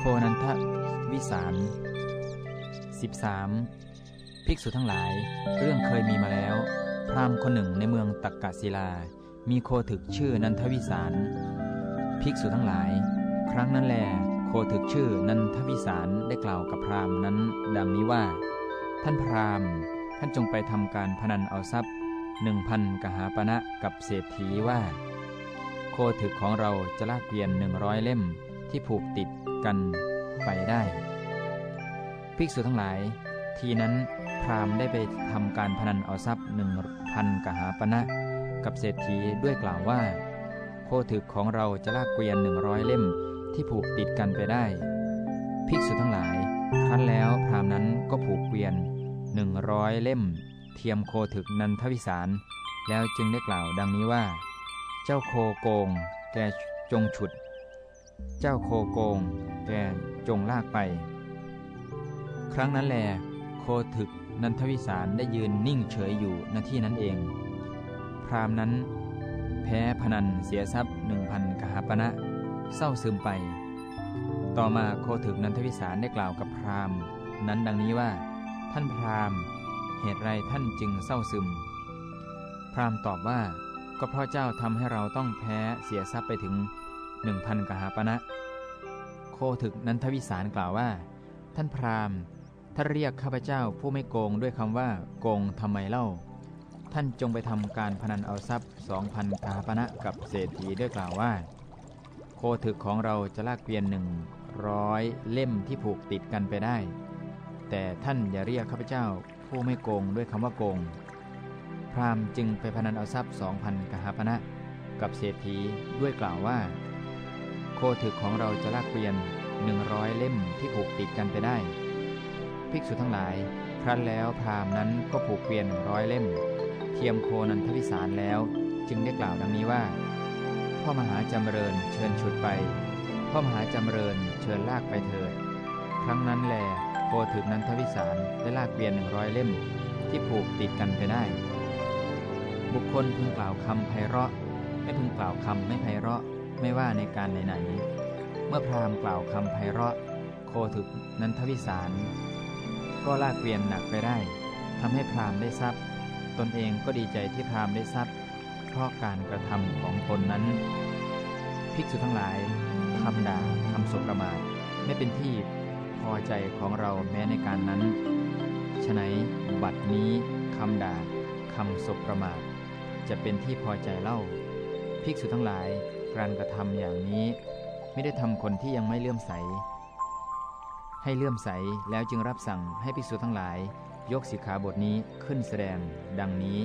โคนันทวิสาร 13. ภิกษุทั้งหลาย เรื่องเคยมีมาแล้ว พราหมณ์คนหนึ่งในเมืองตักกะศิลา มีโคถึกชื่อนันทวิสาร ภิกษุทั้งหลาย ครั้งนั้นแล โคถึกชื่อนันทวิสารได้กล่าวกับพราหมณ์นั้น ดังนี้ว่า ท่านพราหมณ์ ท่านจงไปทำการพนันเอาทรัพย์หนึ่งพันกหาปณะกับเศรษฐีว่า โคถึกของเราจะลากเกวียนหนึ่งร้อยเล่มที่ผูกติด กันไปได้ ภิกษุทั้งหลาย ทีนั้นพราหมณ์ได้ไปทำการพนันเอาทรัพย์หนึ่งพันกหาปณะกับเศรษฐีด้วยกล่าวว่า โคถึกของเราจะลากเกวียนหนึ่งร้อยเล่มที่ผูกติดกันไปได้ ภิกษุทั้งหลาย ครั้นแล้วพราหมณ์นั้นก็ผูกเกวียนหนึ่งร้อยเล่ม เทียมโคถึกนันทวิสาร แล้วจึงได้กล่าวดังนี้ว่า เจ้าโคโกงแกจงฉุด เจ้าโคโกง แกจงลากไป ครั้งนั้นแล โคถึกนันทวิสารได้ยืนนิ่งเฉยอยู่ณที่นั้นเอง พรามนั้น แพ้พนันเสียทรัพย์หนึ่งพันกหาปณะเศร้าซึมไป ต่อมาโคถึกนันทวิสารได้กล่าวกับพรามนั้นดังนี้ว่า ท่านพรามเหตุไรท่านจึงเศร้าซึม พรามตอบว่าก็เพราะเจ้าทำให้เราต้องแพ้เสียทรัพย์ไปถึงหนึ่งพันกหาปณะโคถึกนันทวิสารกล่าวว่า ท่านพราหมณ์ถ้าเรียกข้าพเจ้าผู้ไม่โกงด้วยคำว่า โกงทำไมเล่า ท่านจงไปทำการพนันเอาทรัพย์สองพันกหาปณะกับเศรษฐีด้วยกล่าวว่า โคถึกของเราจะลากเกวียนหนึ่งร้อยเล่มที่ผูกติดกันไปได้ แต่ท่านอย่าเรียกข้าพเจ้าผู้ไม่โกงด้วยคำว่าโกง พราหมณ์จึงไปพนันเอาทรัพย์สองพันกหาปณะกับเศรษฐีด้วยกล่าวว่า โคถึกของเราจะลากเกวียนหนึ่งร้อยเล่มที่ผูกติดกันไปได้ ภิกษุทั้งหลาย ครั้นแล้วพราหมณ์นั้นก็ผูกเกวียนหนึ่งร้อยเล่ม เทียมโคนันทวิสารแล้ว จึงได้กล่าวดังนี้ว่า พ่อมหาจำเริญเชิญฉุดไป พ่อมหาจำเริญเชิญลากไปเถิด ครั้งนั้นแลโคถึกนันทวิสารได้ลากเกวียนหนึ่งร้อยเล่ม ที่ผูกติดกันไปได้ บุคคลพึงกล่าวคำไพเราะ ไม่พึงกล่าวคำไม่ไพเราะ ไม่ว่าในการไหนๆ เมื่อพราหมณ์กล่าวคำไพเราะ โคถึกนันทวิสาร ก็ลากเกวียนหนักไปได้ทำให้พราหมณ์ได้ทรัพย์ ตนเองก็ดีใจที่พราหมณ์ได้ทรัพย์ เพราะการกระทำของตนนั้น ภิกษุทั้งหลายคำด่าคำสบประมาทไม่เป็นที่พอใจของเราแม้ในการนั้นฉะนั้นบัดนี้คำด่าคำสบประมาทจะเป็นที่พอใจเล่า ภิกษุทั้งหลาย การกระทำอย่างนี้ไม่ได้ทำคนที่ยังไม่เลื่อมใส ให้เลื่อมใสแล้วจึงรับสั่งให้ภิกษุทั้งหลาย ยกสิกขาบทนี้ขึ้นแสดง ดังนี้